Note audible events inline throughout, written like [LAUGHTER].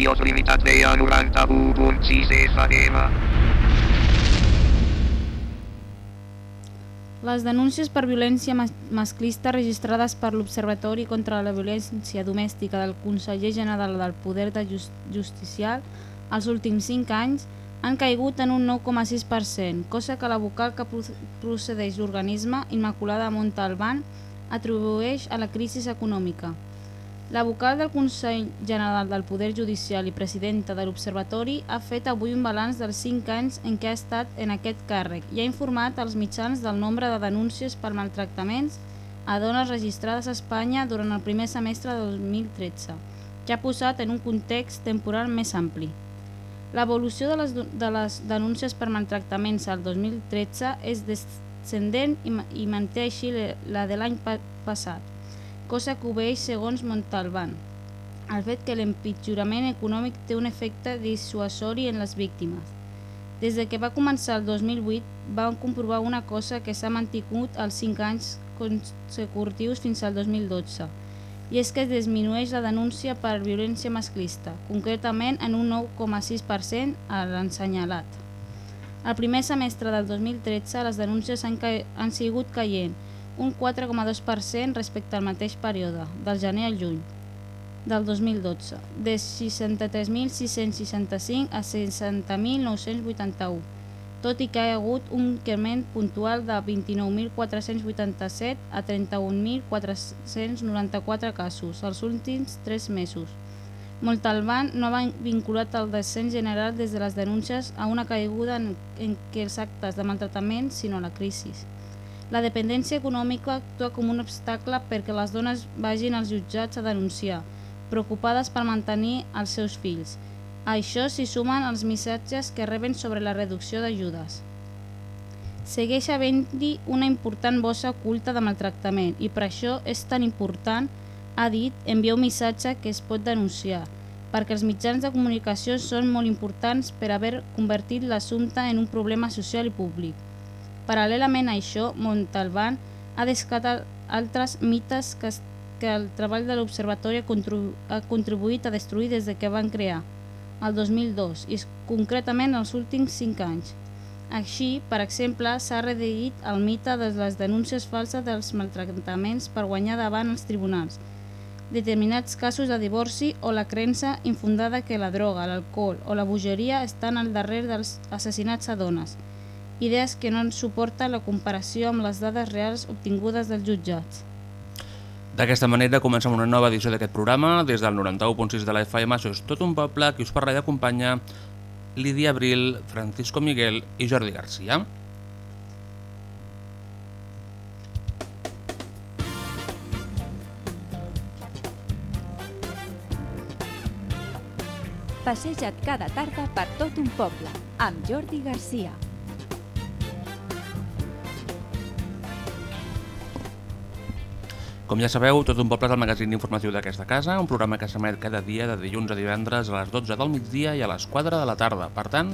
Radio Trinitat Vella 91.6 FM. Les denúncies per violència mas- masclista registrades per l'Observatori contra la Violència Domèstica del Conseller General del Poder de Jus- Justicial els últims 5 anys han caigut en un 9,6%, cosa que la vocal que pro- procedeix l'organisme, Immaculada Montalbán, atribueix a la crisi econòmica. La vocal del Consell General del Poder Judicial i presidenta de l'Observatori ha fet avui un balanç dels 5 anys en què ha estat en aquest càrrec i ha informat als mitjans del nombre de denúncies per maltractaments a dones registrades a Espanya durant el primer semestre de 2013, que ha posat en un context temporal més ampli. L'evolució de, les, de les denúncies per maltractaments al 2013 és descendent i, i manté així la de l'any pa passat, cosa que obeeix segons Montalbán. El fet que l'empitjorament econòmic té un efecte dissuasori en les víctimes. Des de que va començar el 2008 vam comprovar una cosa que s'ha mantingut als 5 anys consecutius fins al 2012 i és que es disminueix la denúncia per violència masclista, concretament en un 9,6% a l'ensenyalat. El primer semestre del 2013 les denúncies han, han sigut caient un 4,2% respecte al mateix període, del gener al juny del 2012, de 63.665 a 60.981, tot i que hi ha hagut un increment puntual de 29.487 a 31.494 casos els últims 3 mesos. Montalbán no va vinculat el descens general des de les denúncies a una caiguda en, en què els actes de maltractament, sinó a la crisi. La dependència econòmica actua com un obstacle perquè les dones vagin als jutjats a denunciar, preocupades per mantenir els seus fills. A això s'hi sumen els missatges que reben sobre la reducció d'ajudes. Segueix havent-hi una important bossa oculta de maltractament i per això és tan important, ha dit, enviar un missatge que es pot denunciar, perquè els mitjans de comunicació són molt importants per haver convertit l'assumpte en un problema social i públic. Paral·lelament a això, Montalbán ha descat altres mites que, que el treball de l'Observatori ha, contribu ha contribuït a destruir des de que van crear, el 2002, i concretament els últims 5 anys. Així, per exemple, s'ha reduït el mite de les denúncies falses dels maltractaments per guanyar davant els tribunals, determinats casos de divorci o la creença infundada que la droga, l'alcohol o la bogeria estan al darrere dels assassinats a dones, idees que no suporten la comparació amb les dades reals obtingudes dels jutjats. D'aquesta manera comencem una nova edició d'aquest programa. Des del 91.6 de la FM, això és tot un poble, qui us parla i acompanya Lídia Abril, Francisco Miguel i Jordi Garcia. Passeja't cada tarda per tot un poble, amb Jordi Garcia. Com ja sabeu, tot un poble és el magazín informatiu d'aquesta casa, un programa que s'emet cada dia de dilluns a divendres a les 12 del migdia i a les 4 de la tarda. Per tant,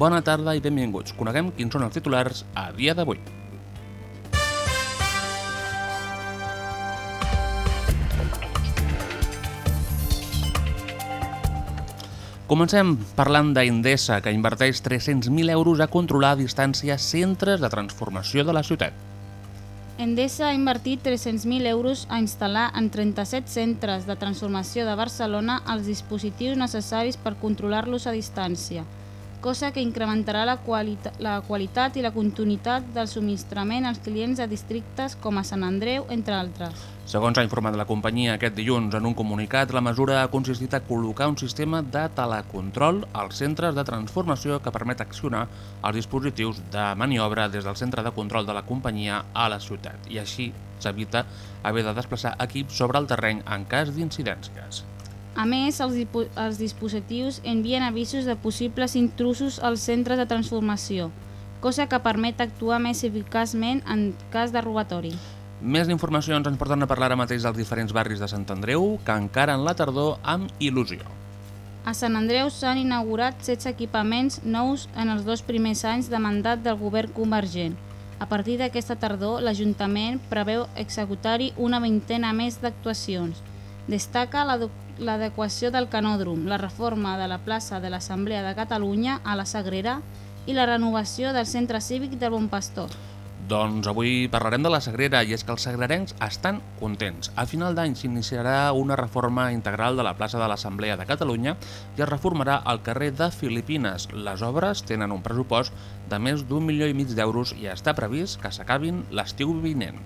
bona tarda i benvinguts. Coneguem quins són els titulars a dia d'avui. Comencem parlant d'Indesa, que inverteix 300.000 euros a controlar a distància centres de transformació de la ciutat. Endesa ha invertit 300.000 euros a instal·lar en 37 centres de transformació de Barcelona els dispositius necessaris per controlar-los a distància, cosa que incrementarà la, qualita la qualitat i la continuïtat del subministrament als clients de districtes com a Sant Andreu, entre altres. Segons ha informat la companyia aquest dilluns en un comunicat, la mesura ha consistit a col·locar un sistema de telecontrol als centres de transformació que permet accionar els dispositius de maniobra des del centre de control de la companyia a la ciutat i així s'evita haver de desplaçar equips sobre el terreny en cas d'incidències. A més, els, els dispositius envien avisos de possibles intrusos als centres de transformació, cosa que permet actuar més eficaçment en cas de robatori. Més informacions ens porten a parlar ara mateix dels diferents barris de Sant Andreu que encaren la tardor amb il·lusió. A Sant Andreu s'han inaugurat 16 equipaments nous en els dos primers anys de mandat del govern convergent. A partir d'aquesta tardor, l'Ajuntament preveu executar-hi una vintena més d'actuacions. Destaca l'adequació del canòdrom, la reforma de la plaça de l'Assemblea de Catalunya a la Sagrera i la renovació del centre cívic del Bon Pastor. Doncs avui parlarem de la Sagrera i és que els sagrerencs estan contents. A final d'any s'iniciarà una reforma integral de la plaça de l'Assemblea de Catalunya i es reformarà el carrer de Filipines. Les obres tenen un pressupost de més d'un milió i mig d'euros i està previst que s'acabin l'estiu vinent.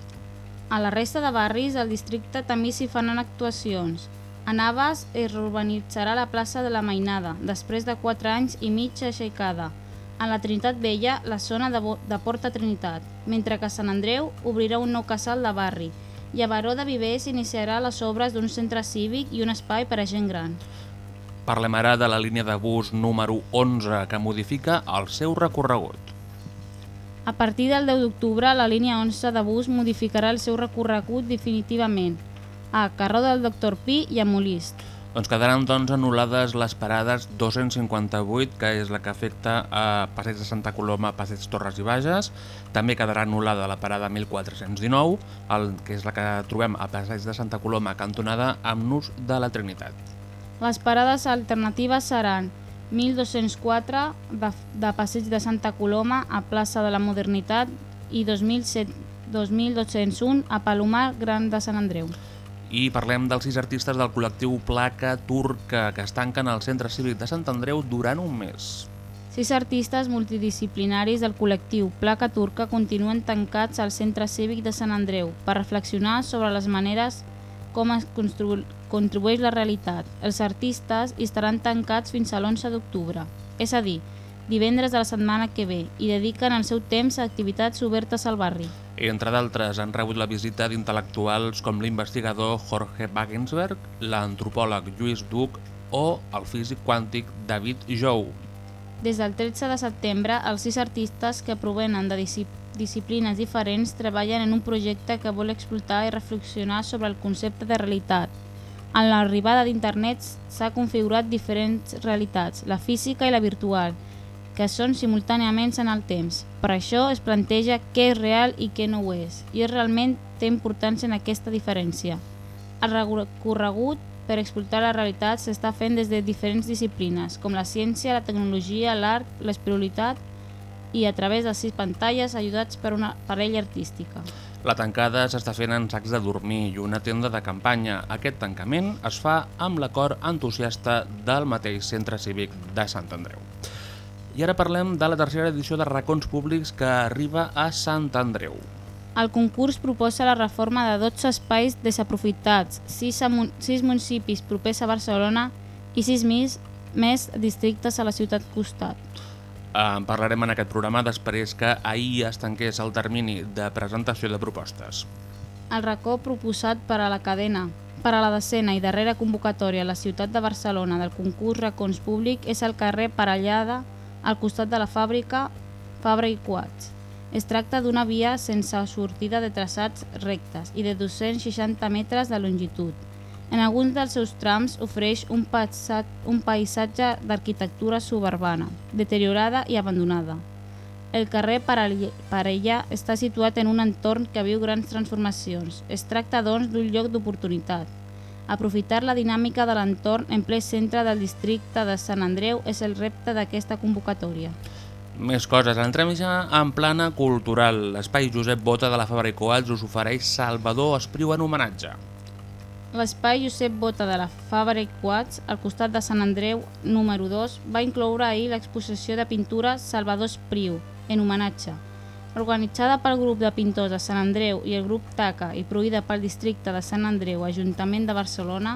A la resta de barris, al districte també s'hi faran actuacions. A Navas es reurbanitzarà la plaça de la Mainada, després de 4 anys i mig aixecada. A la Trinitat Vella, la zona de, de Porta Trinitat, mentre que a Sant Andreu obrirà un nou casal de barri i a Baró de Viver s'iniciarà les obres d'un centre cívic i un espai per a gent gran. Parlem ara de la línia de bus número 11 que modifica el seu recorregut. A partir del 10 d'octubre, la línia 11 de bus modificarà el seu recorregut definitivament a Carró del Doctor Pi i a Molist. Doncs quedaran doncs, anul·lades les parades 258, que és la que afecta a Passeig de Santa Coloma, Passeig Torres i Bages. També quedarà anul·lada la parada 1419, el, que és la que trobem a Passeig de Santa Coloma, cantonada amb Nus de la Trinitat. Les parades alternatives seran 1204 de, de Passeig de Santa Coloma a Plaça de la Modernitat i 2007, 2201 a Palomar Gran de Sant Andreu. I parlem dels sis artistes del col·lectiu Placa Turca, que es tanquen al Centre Cívic de Sant Andreu durant un mes. Sis artistes multidisciplinaris del col·lectiu Placa Turca continuen tancats al Centre Cívic de Sant Andreu per reflexionar sobre les maneres com es contribueix la realitat. Els artistes estaran tancats fins a l'11 d'octubre, és a dir, divendres de la setmana que ve, i dediquen el seu temps a activitats obertes al barri. Entre d'altres, han rebut la visita d'intel·lectuals com l'investigador Jorge Wagensberg, l'antropòleg Lluís Duc o el físic quàntic David Jou. Des del 13 de setembre, els sis artistes que provenen de disci disciplines diferents treballen en un projecte que vol explotar i reflexionar sobre el concepte de realitat. En l'arribada d'internet s'ha configurat diferents realitats, la física i la virtual, que són simultàniament en el temps. Per això es planteja què és real i què no ho és, i realment té importància en aquesta diferència. El recorregut per explotar la realitat s'està fent des de diferents disciplines, com la ciència, la tecnologia, l'art, l'espiritualitat i a través de sis pantalles ajudats per una parella artística. La tancada s'està fent en sacs de dormir i una tenda de campanya. Aquest tancament es fa amb l'acord entusiasta del mateix Centre Cívic de Sant Andreu. I ara parlem de la tercera edició de racons públics que arriba a Sant Andreu. El concurs proposa la reforma de 12 espais desaprofitats, 6, a mun 6 municipis propers a Barcelona i 6 més, més districtes a la ciutat costat. En parlarem en aquest programa després que ahir es tanqués el termini de presentació de propostes. El racó proposat per a la cadena per a la decena i darrera convocatòria a la ciutat de Barcelona del concurs Racons Públic és el carrer Parellada al costat de la fàbrica Fabra i Quats. Es tracta d'una via sense sortida de traçats rectes i de 260 metres de longitud. En alguns dels seus trams ofereix un, passat, un paisatge d'arquitectura suburbana, deteriorada i abandonada. El carrer Parella està situat en un entorn que viu grans transformacions. Es tracta, doncs, d'un lloc d'oportunitat. Aprofitar la dinàmica de l'entorn en ple centre del districte de Sant Andreu és el repte d'aquesta convocatòria. Més coses. Entrem ja en plana cultural. L'espai Josep Bota de la Fabra i Coats us ofereix Salvador Espriu en homenatge. L'espai Josep Bota de la Fabra i Quats, al costat de Sant Andreu, número 2, va incloure ahir l'exposició de pintura Salvador Espriu, en homenatge. Organitzada pel grup de pintors de Sant Andreu i el grup TACA i prohibida pel districte de Sant Andreu, Ajuntament de Barcelona,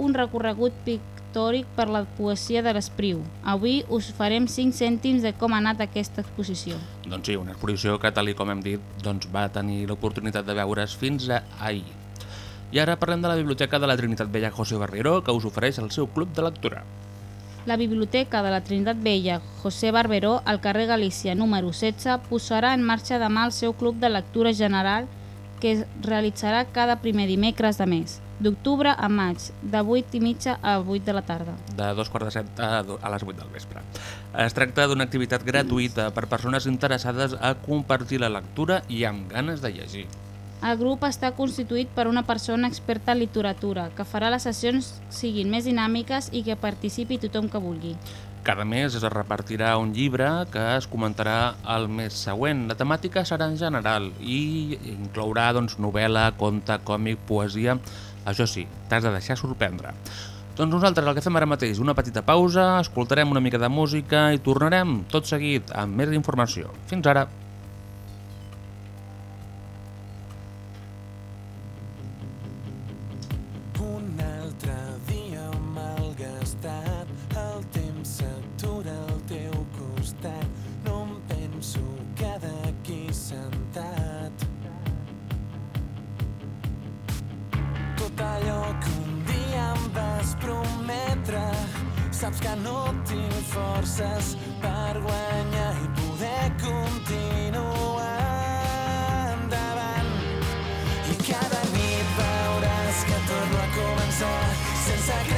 un recorregut pictòric per la poesia de l'Espriu. Avui us farem 5 cèntims de com ha anat aquesta exposició. Doncs sí, una exposició que, tal com hem dit, doncs va tenir l'oportunitat de veure's fins a ahir. I ara parlem de la Biblioteca de la Trinitat Vella José Barrero, que us ofereix el seu club de lectura. La Biblioteca de la Trinitat Vella José Barberó, al carrer Galícia número 16, posarà en marxa demà el seu club de lectura general que es realitzarà cada primer dimecres de mes, d'octubre a maig, de 8 i mitja a 8 de la tarda. de dos quarts de set a, a les 8 del vespre. Es tracta d'una activitat gratuïta per persones interessades a compartir la lectura i amb ganes de llegir. El grup està constituït per una persona experta en literatura, que farà les sessions siguin més dinàmiques i que participi tothom que vulgui. Cada mes es repartirà un llibre que es comentarà el mes següent. La temàtica serà en general i inclourà doncs, novel·la, conte, còmic, poesia... Això sí, t'has de deixar sorprendre. Doncs nosaltres el que fem ara mateix, una petita pausa, escoltarem una mica de música i tornarem tot seguit amb més informació. Fins ara! Saps que no tinc forces per guanyar i poder continuar endavant. I cada nit veuràs que torno a començar sense creure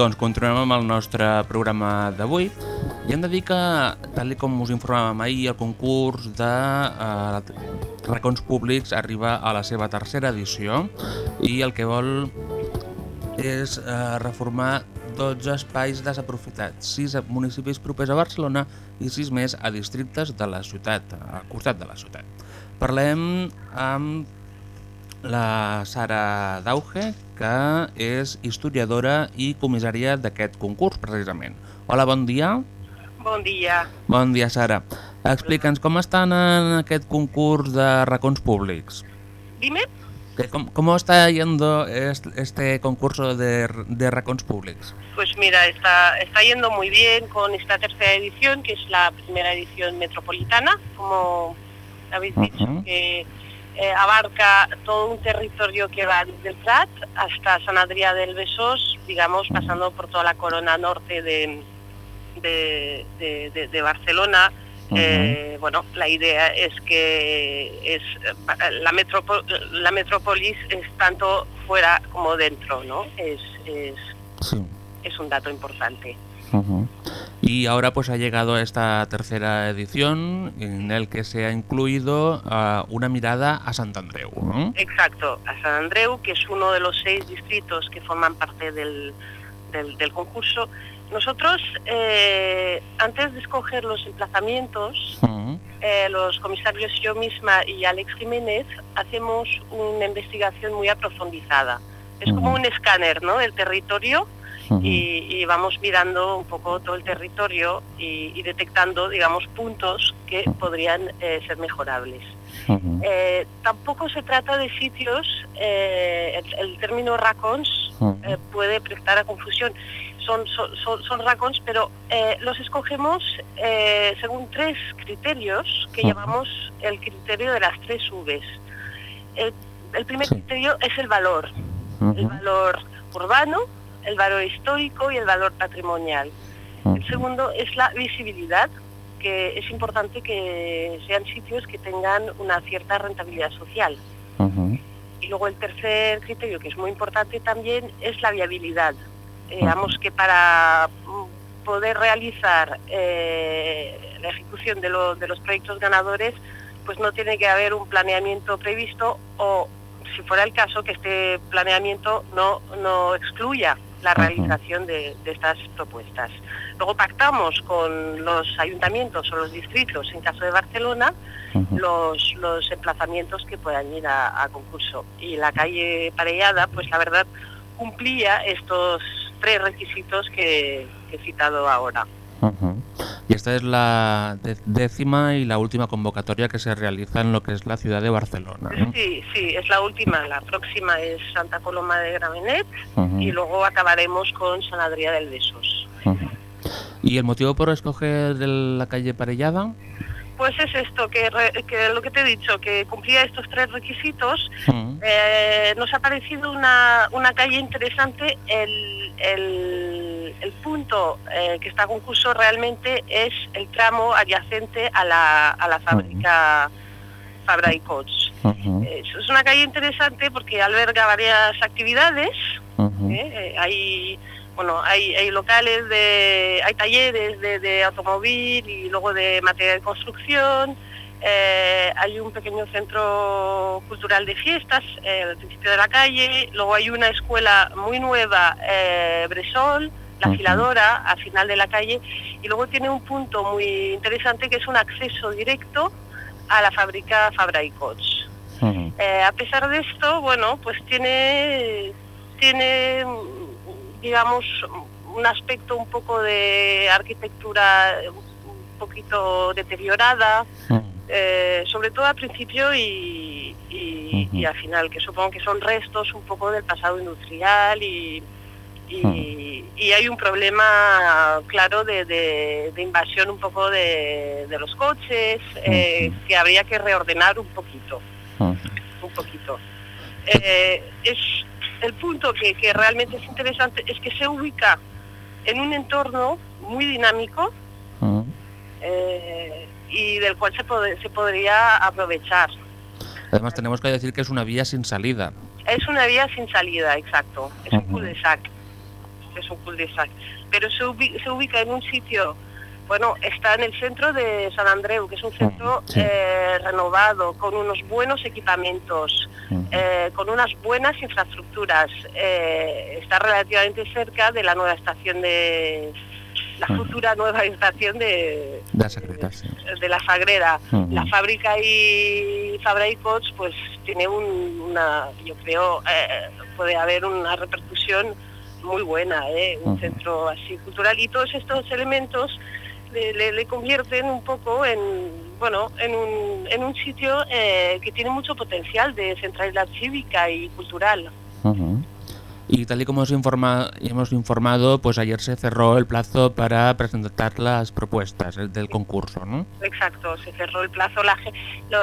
Doncs continuem amb el nostre programa d'avui i hem de dir que, tal com us informàvem ahir, el concurs de eh, racons públics arriba a la seva tercera edició i el que vol és eh, reformar 12 espais desaprofitats, 6 a municipis propers a Barcelona i 6 més a districtes de la ciutat, al costat de la ciutat. Parlem amb la Sara Dauge, que és historiadora i comissària d'aquest concurs, precisament. Hola, bon dia. Bon dia. Bon dia, Sara. Explica'ns com estan en aquest concurs de racons públics. Dime. Com, ¿Cómo está yendo este, concurso de, de racons públics? Pues mira, está, está yendo muy bien con esta tercera edición, que es la primera edición metropolitana, como habéis dicho, Ujú. que eh, abarca todo un territorio que va desde el Prat hasta San Adrià del Besós, digamos, pasando por toda la corona norte de, de, de- de- de Barcelona. Eh, bueno, la idea es que es la, metropo- la metrópolis es tanto fuera como dentro, ¿no? Es, es, Sí. es un dato importante. Y ahora pues ha llegado esta tercera edición en el que se ha incluido ah, una mirada a Sant Andreu. ¿no? Exacto, a San Andreu, que es uno de los seis distritos que forman parte del, del, del concurso. Nosotros, eh, antes de escoger los emplazamientos, eh, los comisarios yo misma y Alex Jiménez hacemos una investigación muy aprofundizada. Es como un escáner ¿no? del territorio Y, y vamos mirando un poco todo el territorio y, y detectando, digamos, puntos que podrían eh, ser mejorables. Eh, tampoco se trata de sitios, eh, el, el término racons eh, puede prestar a confusión. Son, son, son, son racons, pero eh, los escogemos eh, según tres criterios que llamamos el criterio de las tres Vs. El, el primer Sí. criterio es el valor, el valor urbano, el valor histórico y el valor patrimonial. El segundo es la visibilidad, que es importante que sean sitios que tengan una cierta rentabilidad social. Y luego el tercer criterio, que es muy importante también, es la viabilidad. Eh, Digamos que para mm, poder realizar eh, la ejecución de, lo- de los proyectos ganadores, pues no tiene que haber un planeamiento previsto o, si fuera el caso, que este planeamiento no, no excluya la realización de, de estas propuestas. Luego pactamos con los ayuntamientos o los distritos, en caso de Barcelona, los, los emplazamientos que puedan ir a, a concurso. Y la calle Parellada, pues la verdad, cumplía estos tres requisitos que, que he citado ahora. Y esta es la décima y la última convocatoria que se realiza en lo que es la ciudad de Barcelona. ¿no? Sí, sí, es la última. La próxima es Santa Coloma de Gramenet y luego acabaremos con San Adrià del Besos. ¿Y el motivo por escoger la calle Parellada? Pues es esto, que, re- que lo que te he dicho, que cumplía estos tres requisitos Ujú. Eh, nos ha parecido una, una calle interesante. El, el- el punto eh, que está a concurso realmente es el tramo adyacente a la, a la fábrica Fabra y. Ujú. Eh, Es una calle interesante porque alberga varias actividades. Eh, hay bueno hay, hay locales de hay talleres de, de automóvil y luego de material de construcción eh, hay un pequeño centro cultural de fiestas eh, al principio de la calle luego hay una escuela muy nueva eh, Bresol la Ujú. afiladora al final de la calle y luego tiene un punto muy interesante que es un acceso directo a la fábrica Fabra y. Eh, a pesar de esto, bueno, pues tiene, tiene, digamos, un aspecto un poco de arquitectura un poquito deteriorada, Ujú. eh, sobre todo al principio y, y- Ujú. y al final, que supongo que son restos un poco del pasado industrial y, y- y hay un problema claro de, de- de invasión un poco de, de los coches, eh, que habría que reordenar un poquito un poquito. Eh, es el punto que, que realmente es interesante es que se ubica en un entorno muy dinámico eh, y del cual se, pod- se podría aprovechar. Además tenemos que decir que es una vía sin salida. Es una vía sin salida, exacto. Es un cul-de-sac. es un cul-de-sac, pero se, ubi- se ubica en un sitio, bueno, está en el centro de San Andreu, que es un centro sí. eh, renovado, con unos buenos equipamientos, eh, con unas buenas infraestructuras. eh, está relativamente cerca de la nueva estación de la futura nueva estación de, De la Sagrera, sí. de la fábrica y Fabra y Cots, pues tiene un- una, yo creo, puede haber una repercusión muy buena, un centro así cultural y todos estos elementos le, le- le convierten un poco en, bueno, en un, en un sitio eh, que tiene mucho potencial de centralidad cívica y cultural. Y tal y como os informa, hemos informado, pues ayer se cerró el plazo para presentar las propuestas eh, del concurso, ¿no? Exacto, se cerró el plazo. La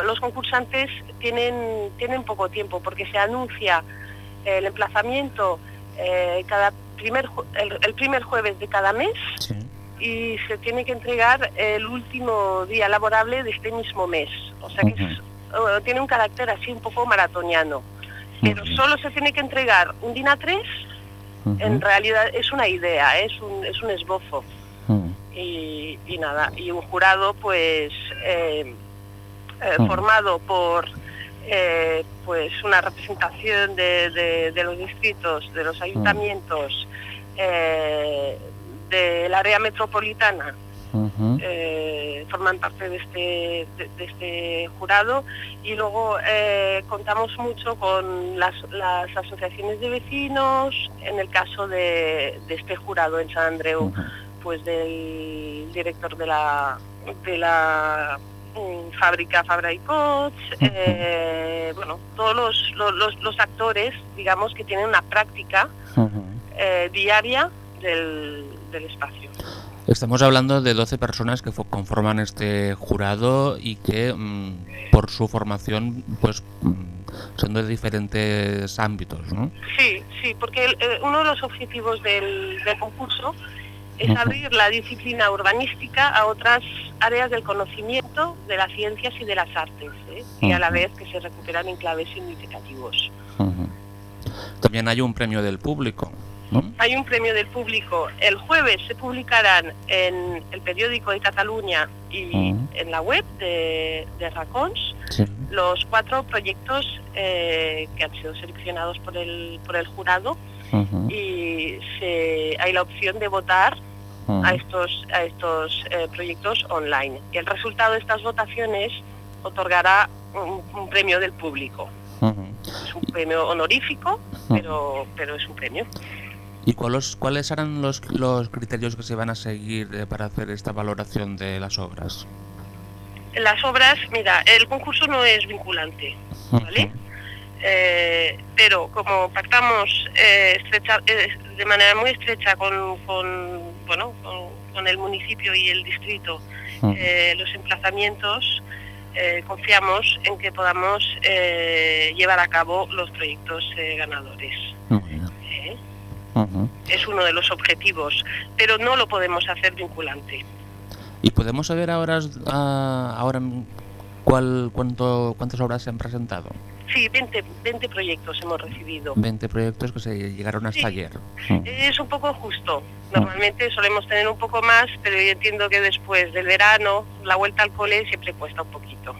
los concursantes tienen, tienen poco tiempo porque se anuncia el emplazamiento eh, cada primer, el, el primer jueves de cada mes Sí. Y se tiene que entregar el último día laborable de este mismo mes. O sea que es- eh, tiene un carácter así un poco maratoniano. Pero solo se tiene que entregar un DINA 3, en realidad es una idea, es un, es un esbozo. Y, y nada, y un jurado pues eh, eh, formado por eh, pues una representación de, de- de los distritos, de los ayuntamientos, eh, del área metropolitana, eh, forman parte de este, de, de este jurado. Y luego eh, contamos mucho con las, las asociaciones de vecinos, en el caso de, de este jurado en San Andreu, pues del director de la de la mm, fábrica Fabra y Cots, eh, bueno, todos los, los- los- actores, digamos, que tienen una práctica eh, diaria del, del espacio. Estamos hablando de 12 personas que fo- conforman este jurado y que mm, por su formación pues mm, son de diferentes ámbitos, ¿no? Sí, sí, porque el- eh, uno de los objetivos del, del concurso es abrir la disciplina urbanística a otras áreas del conocimiento, de las ciencias y de las artes, ¿eh? y a la vez que se recuperan enclaves significativos. Ujú. También hay un premio del público, ¿no? Hay un premio del público. El jueves se publicarán en el periódico de Cataluña y Ujú. en la web de, de Racons Sí. los cuatro proyectos eh, que han sido seleccionados por el, por el jurado y se- hay la opción de votar Ujú. a estos, a estos eh, proyectos online. Y el resultado de estas votaciones otorgará un, un premio del público. Es un premio honorífico, pero, pero es un premio. ¿Y cuáles, cuáles serán los, los criterios que se van a seguir eh, para hacer esta valoración de las obras? Las obras, mira, el concurso no es vinculante, ¿vale? Eh, pero como pactamos eh, estrecha- eh, de manera muy estrecha con, con, bueno, con, con el municipio y el distrito Ujú. eh, los emplazamientos, eh, confiamos en que podamos eh, llevar a cabo los proyectos ganadores. Es uno de los objetivos, pero no lo podemos hacer vinculante. ¿Y podemos saber ahora, ah, ahora mm, cuál, cuánto, cuántas obras se han presentado? Sí, 20, 20 proyectos hemos recibido. 20 proyectos que se llegaron hasta Sí. ayer. Ujú. Es un poco justo. Normalmente solemos tener un poco más, pero yo entiendo que después del verano, la vuelta al cole siempre cuesta un poquito.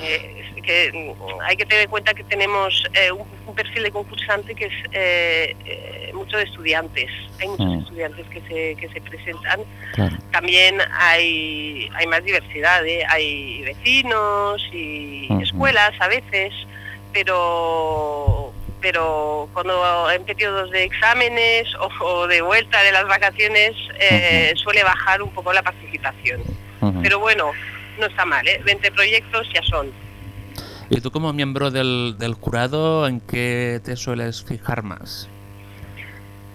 Eh, que mm, hay que tener en cuenta que tenemos eh, un, un perfil de concursante que es eh, eh, mucho de estudiantes. Hay muchos Mm. estudiantes que se, que se presentan. Claro. También hay, hay más diversidad, ¿eh? hay vecinos y escuelas a veces, pero pero cuando en periodos de exámenes o, o de vuelta de las vacaciones suele bajar un poco la participación. Pero bueno, no está mal, ¿eh? 20 proyectos ya son. ¿Y tú como miembro del, del jurado, en qué te sueles fijar más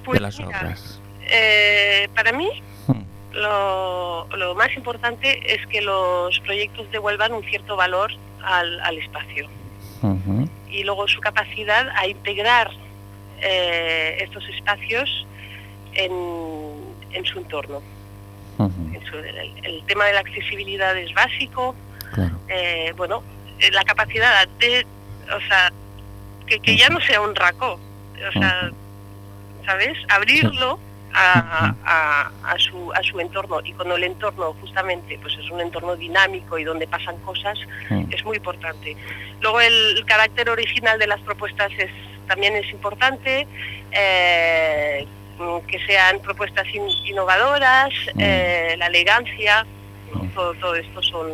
Pues de las mira, obras? eh, para mí Ujú. lo, lo más importante es que los proyectos devuelvan un cierto valor al, al espacio y luego su capacidad a integrar eh, estos espacios en, en su entorno. Su- el, el tema de la accesibilidad es básico, Claro. eh, bueno, eh, la capacidad de, o sea, que, que ya no sea un racó, o sea, ¿sabes? Abrirlo a, a- a su, a su entorno. Y cuando el entorno justamente pues es un entorno dinámico y donde pasan cosas es muy importante. Luego el, el carácter original de las propuestas es, también es importante, eh, que sean propuestas in- innovadoras, Mm. eh, la elegancia, Mm. todo, todo esto son,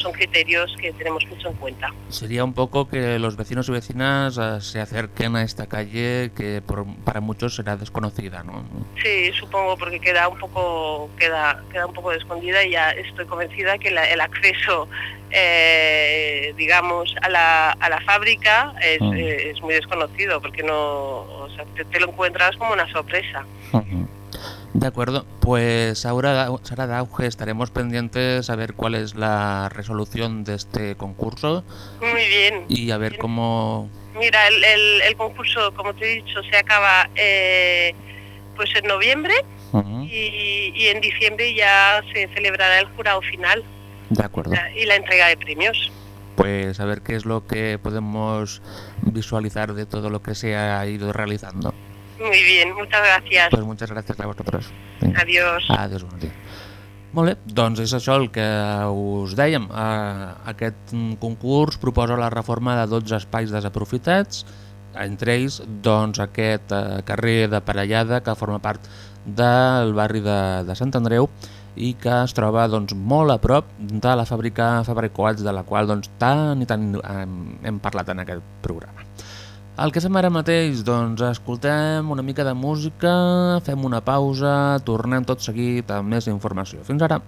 son criterios que tenemos mucho en cuenta. Sería un poco que los vecinos y vecinas eh, se acerquen a esta calle que por- para muchos será desconocida, ¿no? Sí, supongo porque queda un poco queda queda un poco escondida y ya estoy convencida que la- el acceso eh, digamos a la, a la fábrica es, Mm. eh, es muy desconocido porque no o sea, te, te lo encuentras como una sorpresa. Ujú. De acuerdo, pues ahora, Sara Dauge, estaremos pendientes a ver cuál es la resolución de este concurso Muy bien. y a ver cómo... Mira, el, el- el concurso, como te he dicho, se acaba eh, pues en noviembre y, y en diciembre ya se celebrará el jurado final De acuerdo. y la entrega de premios. Pues a ver qué es lo que podemos visualizar de todo lo que se ha ido realizando. Muy bien, muchas gracias. Pues muchas gracias a vosotros. Vinga. Adiós. Adiós, bon dia. Molt bé, doncs és això el que us dèiem. Eh, aquest concurs proposa la reforma de 12 espais desaprofitats, entre ells doncs, aquest eh, carrer de Parellada que forma part del barri de, de Sant Andreu i que es troba doncs, molt a prop de la fàbrica Fabricoats de la qual doncs, tant i tant hem parlat en aquest programa. El que fem ara mateix, doncs escoltem una mica de música, fem una pausa, tornem tot seguit amb més informació. Fins ara!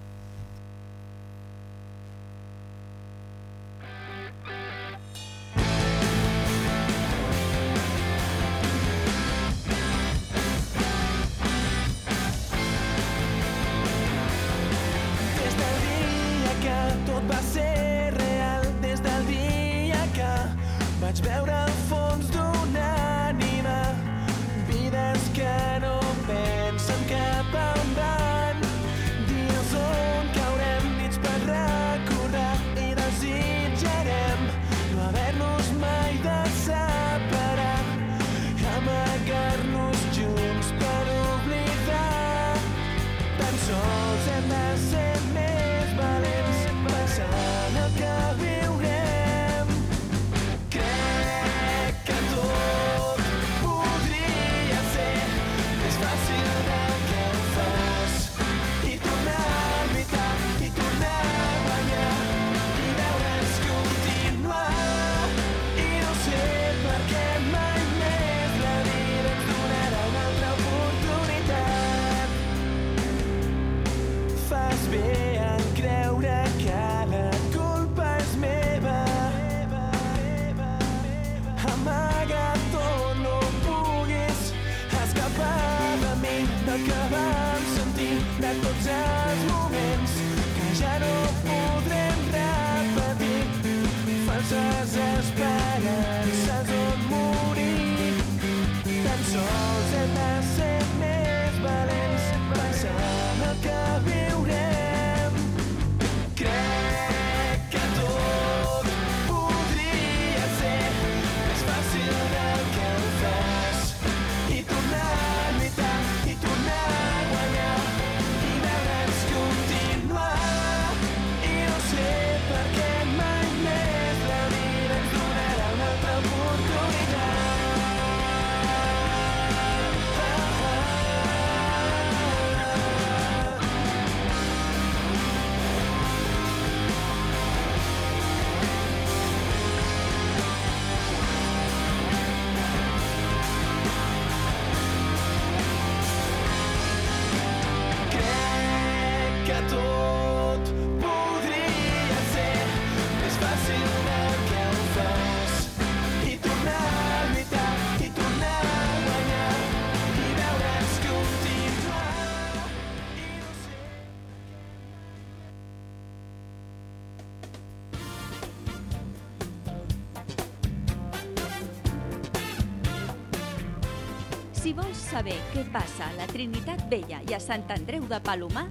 Si vols saber què passa a la Trinitat Vella i a Sant Andreu de Palomar,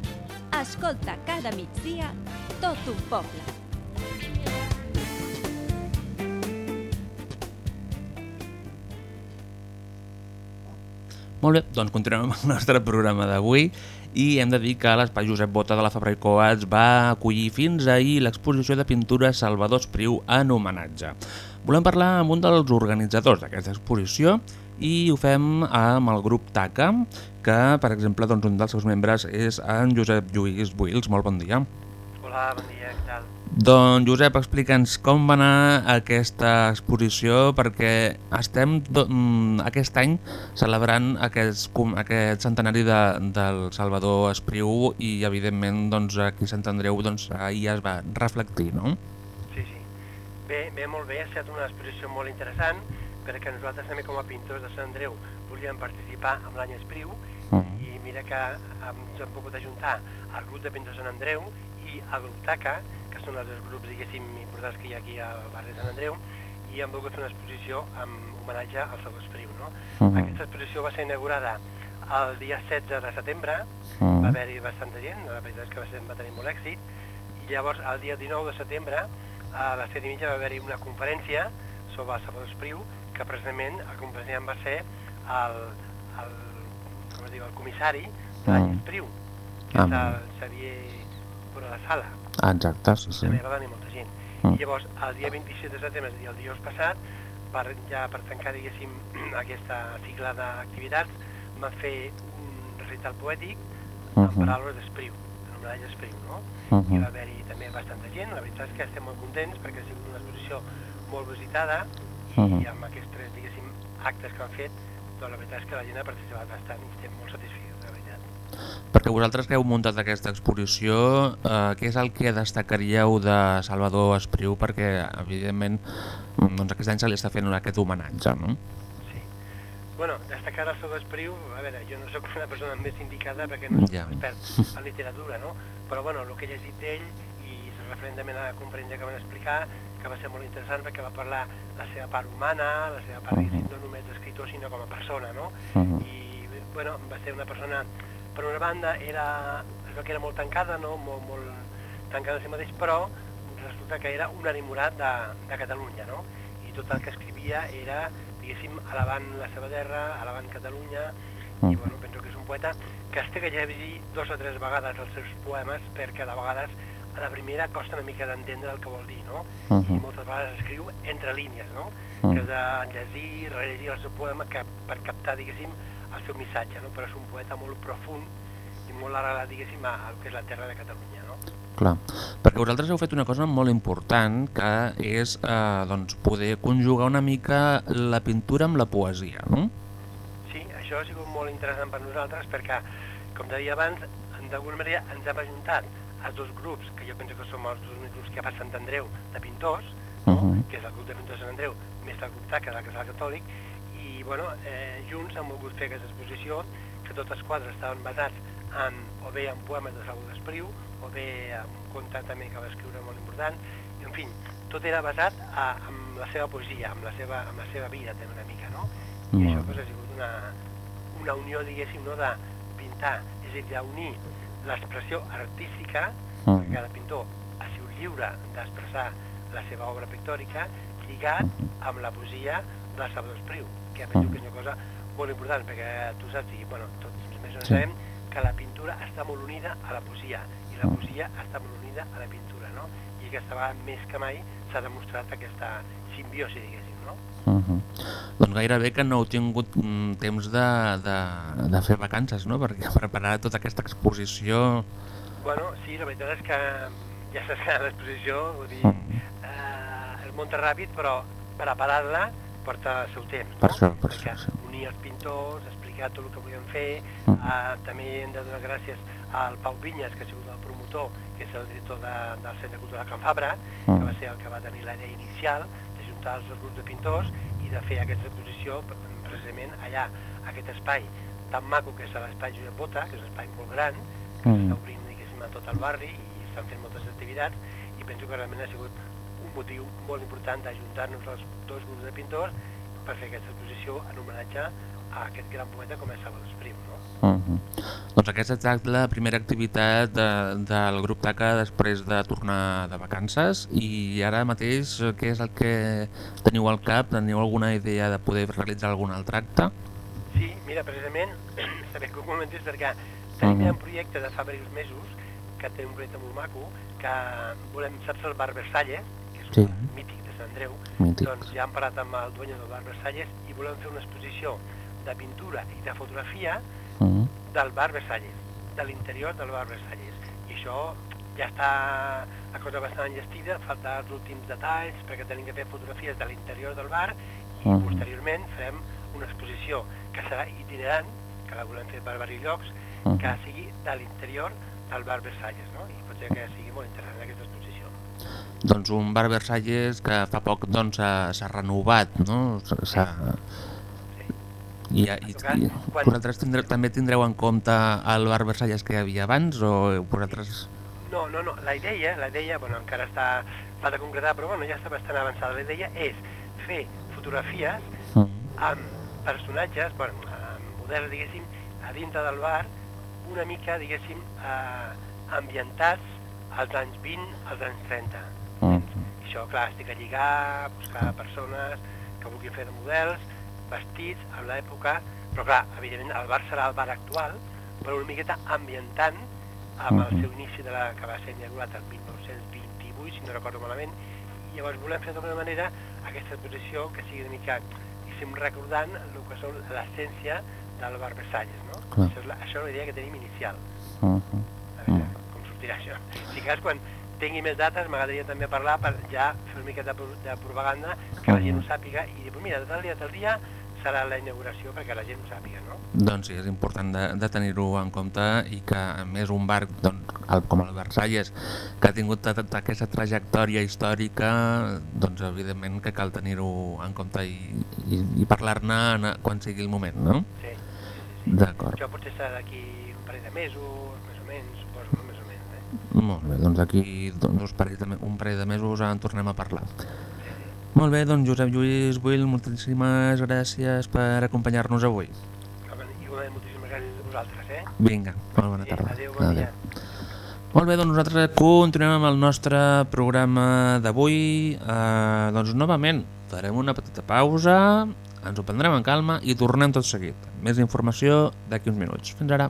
escolta cada migdia tot un poble. Molt bé, doncs continuem amb el nostre programa d'avui i hem de dir que l'Espai Josep Bota de la Fabra i Coats va acollir fins ahir l'exposició de pintura Salvador Espriu en homenatge. Volem parlar amb un dels organitzadors d'aquesta exposició i ho fem amb el grup TACA, que, per exemple, doncs, un dels seus membres és en Josep Lluís Buils. Molt bon dia. Hola, bon dia, què tal? Doncs, Josep, explica'ns com va anar aquesta exposició, perquè estem mm, aquest any celebrant aquest, aquest centenari de, del Salvador Espriu i, evidentment, doncs, aquí a Sant Andreu doncs, ahir es va reflectir, no? Sí, sí. Bé, bé, molt bé, ha estat una exposició molt interessant, perquè nosaltres també com a pintors de Sant Andreu volíem participar amb l'any Espriu, Mm. i mira que ens hem pogut ajuntar al grup de pintors de Sant Andreu i al grup TACA, que són els dos grups, diguéssim, importants que hi ha aquí al barri de Sant Andreu, i hem volgut fer una exposició amb homenatge al Salvador Espriu, no? Mhm. Aquesta exposició va ser inaugurada el dia 16 de setembre, Mhm. va haver-hi bastanta gent, la veritat és que va, ser, va tenir molt èxit, i llavors el dia 19 de setembre a les 7 i mitja va haver-hi una conferència sobre el Salvador Espriu, que precisament el conferenciant va ser el, el, com es diu, el comissari de Mm. Espriu, que Ah, és el Xavier Fora de Sala, Ah, exacte, sí, sí. també va venir molta gent. Mm. I llavors, el dia 27 de setembre i el dijous passat, per, ja per tancar, diguéssim, [CLEARS THROAT] aquesta sigla d'activitats, van fer un recital poètic amb Mhm. paraules d'Espriu, en homenatge a Espriu, no? Mhm. I va haver-hi també bastanta gent, la veritat és que estem molt contents perquè ha sigut una exposició molt visitada i Mhm. amb aquests tres, diguéssim, actes que han fet, doncs la veritat és que la gent ha participat bastant i estem molt satisfets, la veritat. Perquè vosaltres que heu muntat aquesta exposició, eh, què és el que destacaríeu de Salvador Espriu? Perquè, evidentment, mm, doncs aquest any se li està fent aquest homenatge, no? Sí. Bueno, destacar el seu Espriu, a veure, jo no sóc una persona més indicada perquè no soc Ja. expert en literatura, no? Però bueno, el que he llegit d'ell i referentment a la conferència que van explicar, que va ser molt interessant perquè va parlar la seva part humana, la seva part, Mhm. diguéssim, no només d'escriptor, sinó com a persona, no? Mhm. I, bueno, va ser una persona, per una banda, era, es veu que era molt tancada, no? Molt, molt tancada en si mateix, però resulta que era un enamorat de, de Catalunya, no? I tot el que escrivia era, diguéssim, alabant la seva terra, alabant Catalunya, i Mhm. bueno, penso que és un poeta que es té que llegir dos o tres vegades els seus poemes perquè de vegades a la primera costa una mica d'entendre el que vol dir, no? Mhm. I moltes vegades escriu entre línies, no? Mhm. Que has de llegir, rellegir el seu poema que, per captar, diguéssim, el seu missatge, no? Però és un poeta molt profund i molt arrelat, diguéssim, al que és la terra de Catalunya, no? Clar, perquè vosaltres heu fet una cosa molt important que és eh, doncs, poder conjugar una mica la pintura amb la poesia, no? Sí, això ha sigut molt interessant per nosaltres perquè, com deia abans, d'alguna manera ens hem ajuntat els dos grups, que jo penso que som els dos únics grups que fa Sant Andreu de pintors, no? Mhm. que és el grup de pintors de Sant Andreu, més el grup TAC, que és el Casal Catòlic, i bueno, eh, junts han volgut fer aquesta exposició, que tots els quadres estaven basats en, o bé en poemes de Salvador Espriu, o bé en un conte també que va escriure molt important, i en fi, tot era basat a, en la seva poesia, amb la seva, amb la seva vida també una mica, no? I Molt això bé. pues, ha sigut una, una unió, diguéssim, no, de pintar, és a dir, d'unir l'expressió artística, Mhm. perquè cada pintor ha sigut lliure d'expressar la seva obra pictòrica, lligat amb la poesia de Salvador Espriu, que penso que és una cosa molt important, perquè tu saps, i bueno, tots més o sabem, que la pintura està molt unida a la poesia, i la poesia està molt unida a la pintura, no? I aquesta vegada, més que mai, s'ha demostrat aquesta simbiosi, diguéssim, no? Mhm. Doncs gairebé que no heu tingut mm, temps de, de, de fer vacances, no? Perquè preparar tota aquesta exposició... Bueno, sí, la veritat és que ja saps que l'exposició, vull dir, Mhm. eh, es munta ràpid, però preparar-la porta el seu temps, no? Per això, per Perquè això, sí. unir els pintors, explicar tot el que volien fer, Mhm. eh, també hem de donar gràcies al Pau Vinyes, que ha sigut el promotor, que és el director de, del Centre Cultural Can Fabra, que Mhm. va ser el que va tenir la idea inicial d'ajuntar els dos grups de pintors i de fer aquesta exposició pre- precisament allà, a aquest espai tan maco que és l'espai Josep Bota, que és un espai molt gran, que Mhm. s'està obrint diguéssim a tot el barri i estan fent moltes activitats i penso que realment ha sigut un motiu molt important d'ajuntar-nos els dos grups de pintors per fer aquesta exposició en homenatge a aquest gran poeta com és Salvador Espriu, no? Mhm. Doncs aquesta estat la primera activitat de, del grup TACA després de tornar de vacances i ara mateix què és el que teniu al cap? Teniu alguna idea de poder realitzar algun altre acte? Sí, mira, precisament, [CLEARS THROAT] bé que ho comentis perquè tenim Mhm. ja un projecte de fa diversos mesos que té un projecte molt maco, que volem, saps el bar Versalles, que és un Sí. mític de Sant Andreu, Mític. doncs ja hem parlat amb el dueño del bar Versalles i volem fer una exposició de pintura i de fotografia. Del bar Versalles, de l'interior del bar Versalles. I això ja està la cosa bastant enllestida, falta els últims detalls perquè tenim que fer fotografies de l'interior del bar i Mhm. posteriorment farem una exposició que serà itinerant, que la volem fer per diversos llocs, Mhm. que sigui de l'interior del bar Versalles, no? I pot ser que sigui molt interessant aquesta exposició. Doncs un bar Versalles que fa poc doncs, s'ha s'ha renovat, no? S'ha- S'ha... I, i, i vosaltres tindreu, també tindreu en compte el bar Versalles que hi havia abans o vosaltres... No, no, no, la idea, la idea, bueno, encara està falta concretar, però bueno, ja està bastant avançada. La idea és fer fotografies Mm. amb personatges, bueno, amb models, diguéssim, a dintre del bar, una mica, diguéssim, eh, ambientats als anys 20, als anys 30. Mm. I això, clar, estic a lligar, buscar persones que vulguin fer de models, vestits amb l'època, però clar, evidentment el bar serà el bar actual, però una miqueta ambientant amb el seu inici de la, que va ser inaugurat el 1928, si no recordo malament, i llavors volem fer d'alguna manera aquesta exposició que sigui una mica, diguéssim, recordant el que són l'essència del bar Versalles, no? Clar. Això és, la, això és la idea que tenim inicial. A veure com sortirà això. Si cas, quan tingui més dates, m'agradaria també parlar per ja fer una mica de, de propaganda, que la gent ho sàpiga, i dir, pues mira, de tal dia a tal dia serà la inauguració perquè la gent sàpiga, no? Doncs sí, és important de, de tenir-ho en compte i que a més un bar doncs, el, com el Versalles que ha tingut tota tota aquesta trajectòria històrica doncs evidentment que cal tenir-ho en compte i, i, i parlar-ne quan sigui el moment, no? Sí. D'acord. Això potser serà d'aquí un parell de mesos, més o menys, suposo, més o menys, eh? Molt bé, doncs aquí me- un parell de mesos en tornem a parlar. Molt bé, doncs Josep Lluís Buil, moltíssimes gràcies per acompanyar-nos avui. Una moltíssimes gràcies a vosaltres, eh? Vinga, molt bona tarda. adéu, bon dia. Molt bé, doncs nosaltres continuem amb el nostre programa d'avui. Eh, doncs novament farem una petita pausa, ens ho prendrem en calma i tornem tot seguit. Més informació d'aquí uns minuts. Fins ara.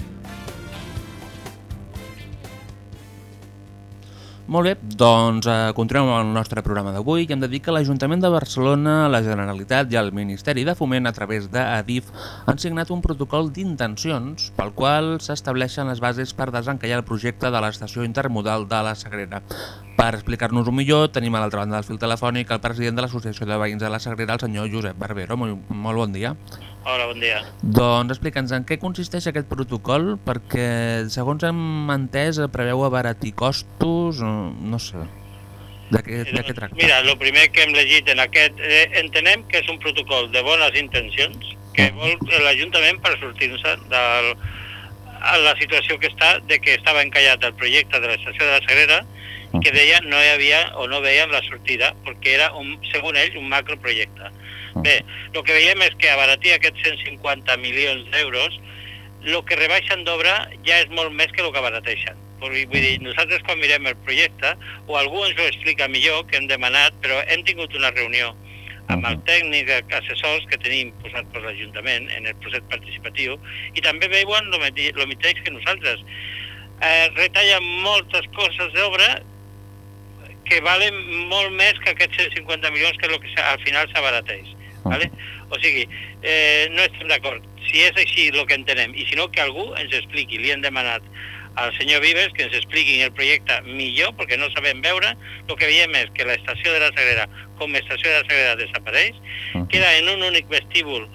Molt bé, doncs eh, continuem amb el nostre programa d'avui i hem de dir que l'Ajuntament de Barcelona, la Generalitat i el Ministeri de Foment a través d'ADIF han signat un protocol d'intencions pel qual s'estableixen les bases per desencallar el projecte de l'estació intermodal de la Sagrera. Per explicar-nos-ho millor, tenim a l'altra banda del fil telefònic el president de l'Associació de Veïns de la Sagrera, el senyor Josep Barbero. Molt, molt bon dia. Hola, bon dia. Doncs explica'ns en què consisteix aquest protocol, perquè segons hem entès preveu abaratir costos, no, sé, de què, de què tracta? Mira, el primer que hem llegit en aquest, eh, entenem que és un protocol de bones intencions que vol l'Ajuntament per sortir-se de la situació que està, de que estava encallat el projecte de l'estació de la Sagrera, que deia no hi havia o no veien la sortida, perquè era, un, segons ells, un macroprojecte. Bé, el que veiem és que abaratir aquests 150 milions d'euros, el que rebaixen d'obra ja és molt més que el que abarateixen. Vull dir, nosaltres quan mirem el projecte, o algú ens ho explica millor, que hem demanat, però hem tingut una reunió amb el tècnic assessors que tenim posat per l'Ajuntament en el procés participatiu i també veuen el mateix que nosaltres. Eh, retallen moltes coses d'obra que valen molt més que aquests 150 milions que és el que al final s'abarateix. ¿Vale? O sigui, eh, no estem d'acord. Si és així el que entenem, i si no, que algú ens expliqui. Li hem demanat al senyor Vives que ens expliqui el projecte millor, perquè no sabem veure. El que veiem és que l'estació de la Sagrera, com a estació de la Sagrera, desapareix, queda en un únic vestíbul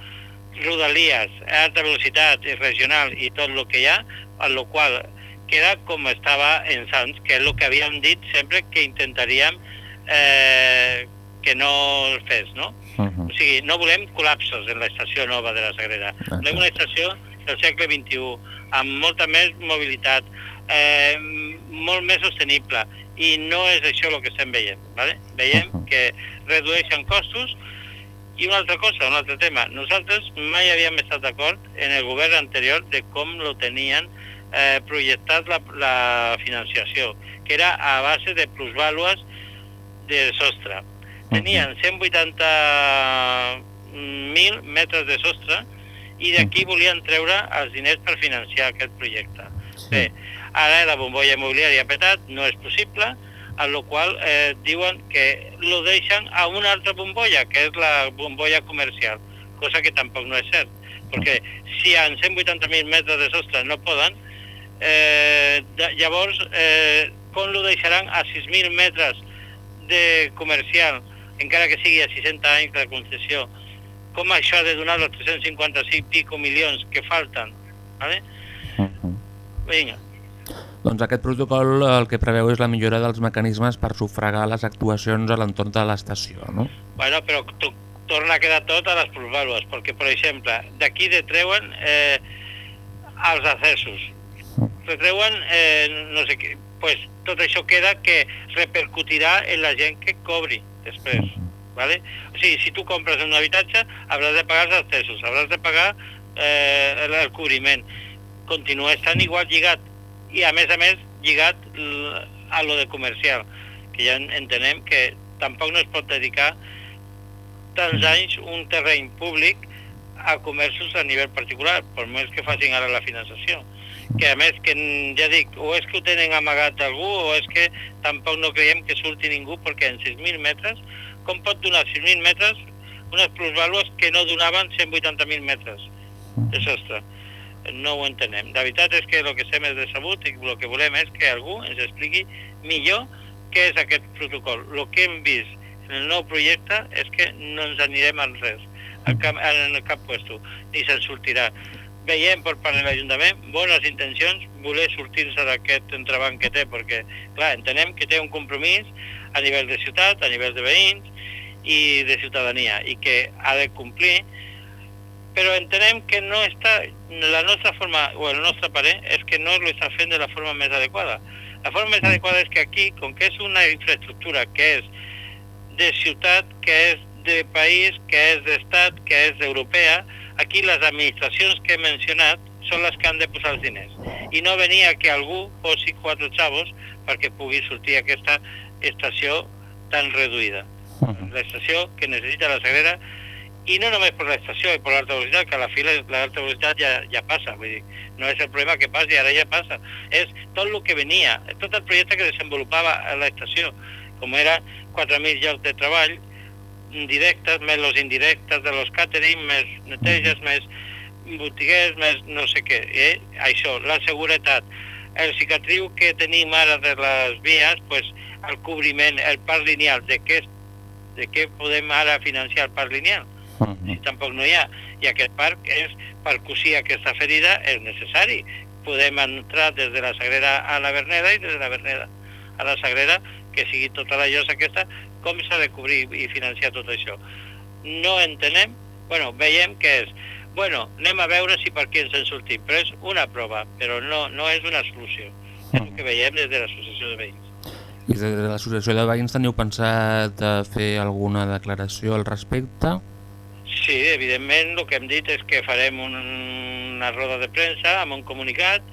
rodalies, alta velocitat, regional i tot el que hi ha, en lo qual queda com estava en Sants, que és el que havíem dit sempre que intentaríem eh, que no es fes, no? Uh -huh. O sigui, no volem col·lapsos en l'estació nova de la Sagrera. Uh -huh. Volem una estació del segle XXI, amb molta més mobilitat, eh, molt més sostenible, i no és això el que estem veient. ¿vale? Veiem uh -huh. que redueixen costos, i una altra cosa, un altre tema. Nosaltres mai havíem estat d'acord en el govern anterior de com lo tenien eh, projectat la, la financiació, que era a base de plusvàlues de sostre tenien 180.000 metres de sostre i d'aquí volien treure els diners per financiar aquest projecte. Sí. Bé, ara la bombolla immobiliària ha petat, no és possible, a lo qual eh, diuen que lo deixen a una altra bombolla, que és la bombolla comercial, cosa que tampoc no és cert, perquè si en 180.000 metres de sostre no poden, eh, de, llavors eh, com lo deixaran a 6.000 metres de comercial encara que sigui a 60 anys de concessió, com això ha de donar els 355 pico milions que falten. ¿vale? Uh -huh. Vinga. Doncs aquest protocol el que preveu és la millora dels mecanismes per sufragar les actuacions a l'entorn de l'estació, no? Bueno, però tu, torna a quedar tot a les plusvàlues, perquè, per exemple, d'aquí detreuen eh, els accessos. Retreuen, eh, no sé què, pues, tot això queda que repercutirà en la gent que cobri després. ¿vale? O sigui, si tu compres un habitatge, hauràs de pagar els accessos, hauràs de pagar eh, el, cobriment. Continua estant igual lligat i, a més a més, lligat a lo de comercial, que ja entenem que tampoc no es pot dedicar tants anys un terreny públic a comerços a nivell particular, per més que facin ara la finançació que a més, que ja dic, o és que ho tenen amagat algú o és que tampoc no creiem que surti ningú perquè en 6.000 metres, com pot donar 6.000 metres unes plusvàlues que no donaven 180.000 metres de sostre? No ho entenem. La veritat és que el que estem és decebut i el que volem és que algú ens expliqui millor què és aquest protocol. El que hem vist en el nou projecte és que no ens anirem al res, al cap, en cap puesto, ni se'n sortirà veiem per part de l'Ajuntament bones intencions, voler sortir-se d'aquest entrebanc que té, perquè, clar, entenem que té un compromís a nivell de ciutat, a nivell de veïns i de ciutadania, i que ha de complir, però entenem que no està, la nostra forma, o el nostre parer, és que no ho està fent de la forma més adequada. La forma més adequada és que aquí, com que és una infraestructura que és de ciutat, que és de país, que és d'estat, que és europea, aquí les administracions que he mencionat són les que han de posar els diners. I no venia que algú posi quatre xavos perquè pugui sortir aquesta estació tan reduïda. L'estació que necessita la Sagrera i no només per l'estació i per l'alta velocitat, que a la fi la- l'alta velocitat ja, ja passa, vull dir, no és el problema que passi, ara ja passa, és tot el que venia, tot el projecte que desenvolupava l'estació, com era 4.000 llocs de treball directes, més los indirectes de los catering, més neteges, més botiguers, més no sé què, eh? això, la seguretat, el cicatriu que tenim ara de les vies, pues, el cobriment, el parc lineal, de què, de què podem ara financiar el parc lineal? si tampoc no hi ha. I aquest parc és, per cosir aquesta ferida, és necessari. Podem entrar des de la Sagrera a la Verneda i des de la Verneda a la Sagrera, que sigui tota la llosa aquesta, com s'ha de cobrir i financiar tot això. No entenem, bueno, veiem que és, bueno, anem a veure si per aquí ens en sortim, però és una prova, però no, no és una solució. És el que veiem des de l'associació de veïns. I des de l'associació de veïns teniu pensat de fer alguna declaració al respecte? Sí, evidentment, el que hem dit és que farem un, una roda de premsa amb un comunicat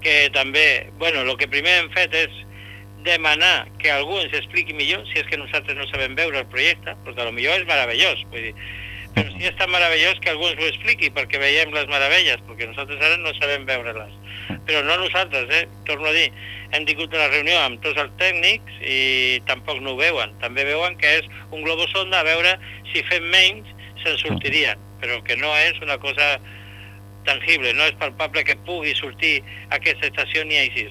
que també, bueno, el que primer hem fet és demanar que algú ens expliqui millor si és que nosaltres no sabem veure el projecte, perquè a lo millor és meravellós, vull dir, però si és tan meravellós que algú ens ho expliqui perquè veiem les meravelles, perquè nosaltres ara no sabem veure-les. Però no nosaltres, eh? torno a dir, hem tingut una reunió amb tots els tècnics i tampoc no ho veuen. També veuen que és un globus sonda a veure si fem menys se'n sortirien, però que no és una cosa tangible, no és palpable que pugui sortir aquesta estació ni així.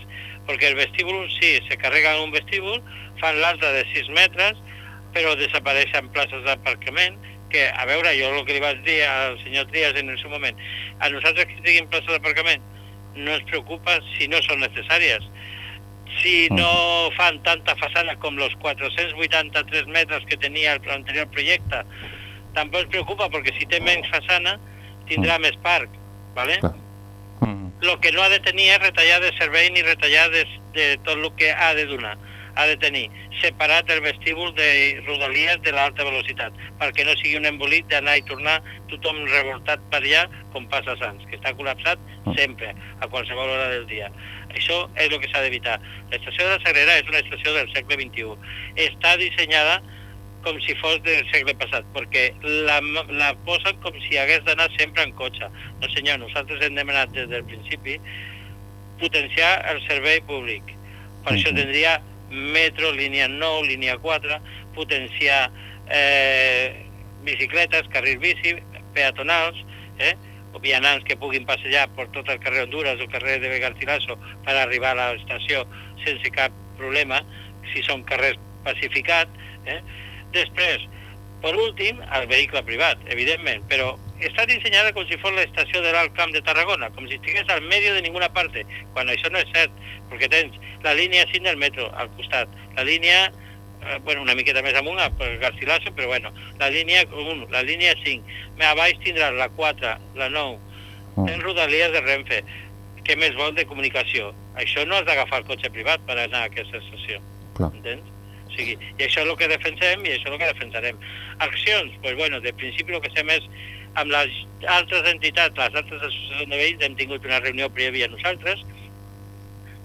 Perquè el vestíbul, sí, se carrega en un vestíbul, fan l'altre de 6 metres, però desapareixen places d'aparcament, que, a veure, jo el que li vaig dir al senyor Trias en el seu moment, a nosaltres que tinguin places d'aparcament no ens preocupa si no són necessàries. Si no fan tanta façana com els 483 metres que tenia el anterior projecte, tampoc ens preocupa perquè si té menys façana tindrà més parc, ¿vale? Lo que no ha de tenir és retallar de servei ni retallar de, de tot el que ha de donar. Ha de tenir separat el vestíbul de rodalies de l'alta velocitat, perquè no sigui un embolic d'anar i tornar tothom revoltat per allà, com passa a Sants, que està col·lapsat sempre, a qualsevol hora del dia. Això és el que s'ha d'evitar. L'estació de la Sagrera és una estació del segle XXI. Està dissenyada com si fos del segle passat, perquè la, la posen com si hagués d'anar sempre en cotxe. No senyor, nosaltres hem demanat des del principi potenciar el servei públic. Per això tindria metro, línia 9, línia 4, potenciar eh, bicicletes, carril bici, peatonals, eh? o vianants que puguin passejar per tot el carrer Honduras o el carrer de Garcilaso per arribar a l'estació sense cap problema, si són carrers pacificats. Eh? Després, per últim, el vehicle privat, evidentment, però està dissenyada com si fos l'estació de l'Alt Camp de Tarragona, com si estigués al medio de ninguna parte, quan això no és cert, perquè tens la línia 5 del metro al costat, la línia, eh, bueno, una miqueta més amunt, per Garcilaso, però bueno, la línia 1, la línia 5, més a baix tindràs la 4, la 9, tens rodalies de Renfe, què més vol de comunicació? Això no has d'agafar el cotxe privat per anar a aquesta estació, Clar. entens? Sigui, i això és el que defensem i això és el que defensarem. Accions, doncs, bueno, de principi el que fem és amb les altres entitats, les altres associacions de veïns, hem tingut una reunió prèvia nosaltres,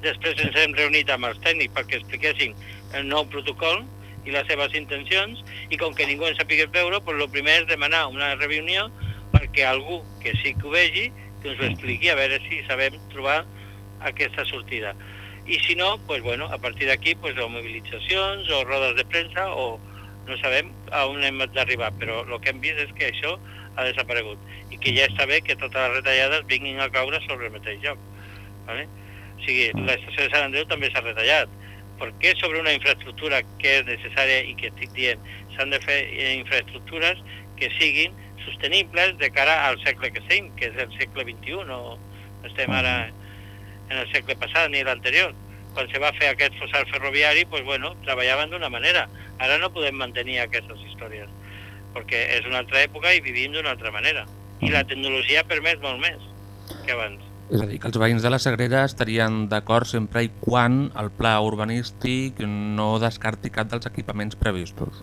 després ens hem reunit amb els tècnics perquè expliquessin el nou protocol i les seves intencions, i com que ningú en sapigués veure, doncs el primer és demanar una reunió perquè algú que sí que ho vegi, que ens ho expliqui, a veure si sabem trobar aquesta sortida. I si no, pues bueno, a partir d'aquí, pues, o mobilitzacions o rodes de premsa o no sabem a on hem d'arribar, però el que hem vist és que això ha desaparegut i que ja està bé que totes les retallades vinguin a caure sobre el mateix lloc. ¿vale? O sigui, l'estació de Sant Andreu també s'ha retallat. Per què sobre una infraestructura que és necessària i que estic dient s'han de fer eh, infraestructures que siguin sostenibles de cara al segle que estem, que és el segle XXI, estem ara en el segle passat ni l'anterior. Quan se va fer aquest fossar ferroviari, pues bueno, treballaven d'una manera. Ara no podem mantenir aquestes històries, perquè és una altra època i vivim d'una altra manera. I la tecnologia permet molt més que abans. És a dir, que els veïns de la Sagrera estarien d'acord sempre i quan el pla urbanístic no descarti cap dels equipaments previstos.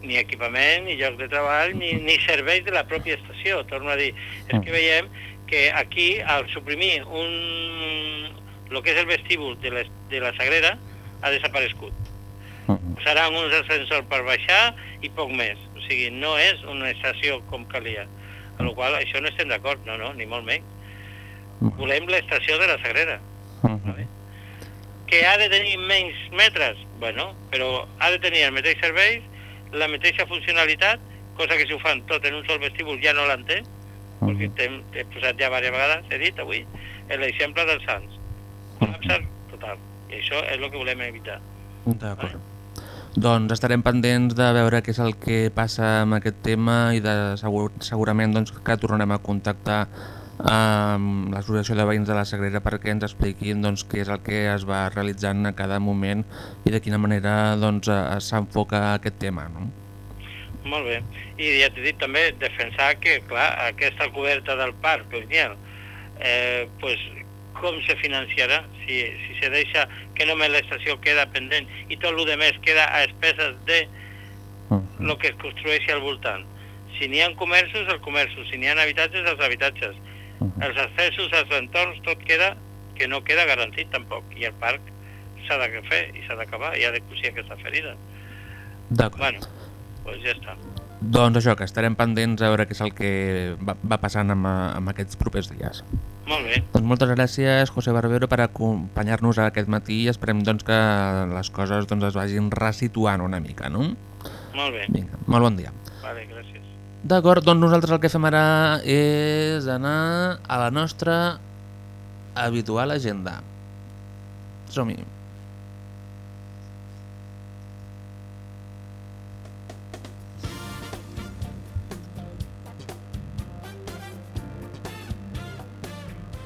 ni equipament, ni llocs de treball, ni, ni serveis de la pròpia estació. Torno a dir, és que veiem que aquí, al suprimir un, el que és el vestíbul de, les, de la Sagrera, ha desaparegut. Seran uns ascensors per baixar i poc més. O sigui, no és una estació com calia. A la qual això no estem d'acord, no, no, ni molt menys. Volem l'estació de la Sagrera. Mhm. Que ha de tenir menys metres, bueno, però ha de tenir el mateix servei, la mateixa funcionalitat, cosa que si ho fan tot en un sol vestíbul ja no l'entén, perquè t'hem t'he posat ja diverses vegades, he dit avui, l'exemple dels Sants. Col·lapse total. I això és el que volem evitar. D'acord. Doncs estarem pendents de veure què és el que passa amb aquest tema i de segur, segurament doncs, que tornarem a contactar amb l'Associació de Veïns de la Sagrera perquè ens expliquin doncs, què és el que es va realitzant a cada moment i de quina manera doncs, eh, s'enfoca aquest tema. No? Molt bé. I ja t'he dit també defensar que, clar, aquesta coberta del parc lineal, eh, pues, com se financiarà si, si se deixa que només l'estació queda pendent i tot el més queda a espeses de el que es construeixi al voltant. Si n'hi ha comerços, els comerços. Si n'hi ha habitatges, els habitatges. Els accessos, els entorns, tot queda que no queda garantit tampoc. I el parc s'ha de fer i s'ha d'acabar i ha de cosir aquesta ferida. D'acord. Bueno, doncs ja està. Doncs això, que estarem pendents a veure què és el que va, va passant amb, amb aquests propers dies. Molt bé. Doncs moltes gràcies, José Barbero, per acompanyar-nos aquest matí i esperem doncs, que les coses doncs, es vagin resituant una mica, no? Molt bé. Vinga, molt bon dia. Vale, gràcies. D'acord, doncs nosaltres el que fem ara és anar a la nostra habitual agenda. Som-hi.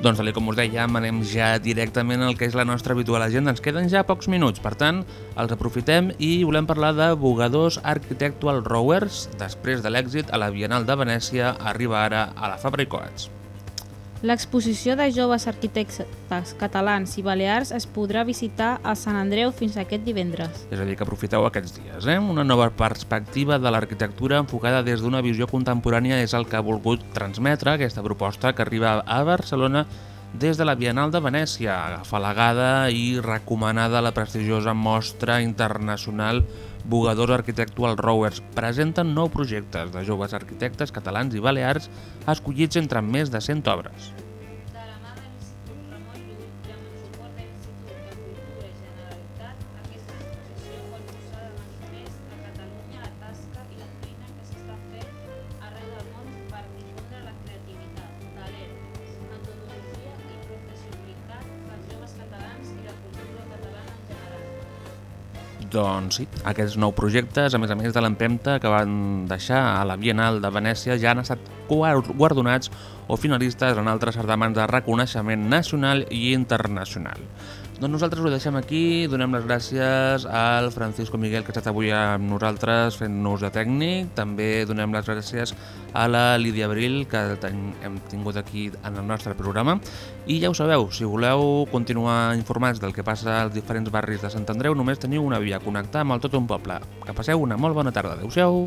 Doncs, tal com us dèiem, anem ja directament al que és la nostra habitual agenda. Ens queden ja pocs minuts, per tant, els aprofitem i volem parlar de Bugadors Architectural Rowers. Després de l'èxit a la Bienal de Venècia, arriba ara a la Fabra i Coats. L'exposició de joves arquitectes catalans i balears es podrà visitar a Sant Andreu fins aquest divendres. És a dir, que aprofiteu aquests dies. Eh? Una nova perspectiva de l'arquitectura enfocada des d'una visió contemporània és el que ha volgut transmetre aquesta proposta que arriba a Barcelona des de la Bienal de Venècia, afalagada i recomanada la prestigiosa mostra internacional Bugadors Architectual Rowers presenten nou projectes de joves arquitectes catalans i balears escollits entre més de 100 obres. Doncs sí, aquests nou projectes, a més a més de l'empenta que van deixar a la Bienal de Venècia, ja han estat guar- guardonats o finalistes en altres certamans de reconeixement nacional i internacional. Doncs nosaltres ho deixem aquí, donem les gràcies al Francisco Miguel que ha estat avui amb nosaltres fent-nos de tècnic, també donem les gràcies a la Lídia Abril que hem tingut aquí en el nostre programa i ja ho sabeu, si voleu continuar informats del que passa als diferents barris de Sant Andreu només teniu una via, connectar amb el Tot un Poble. Que passeu una molt bona tarda, adeu-siau!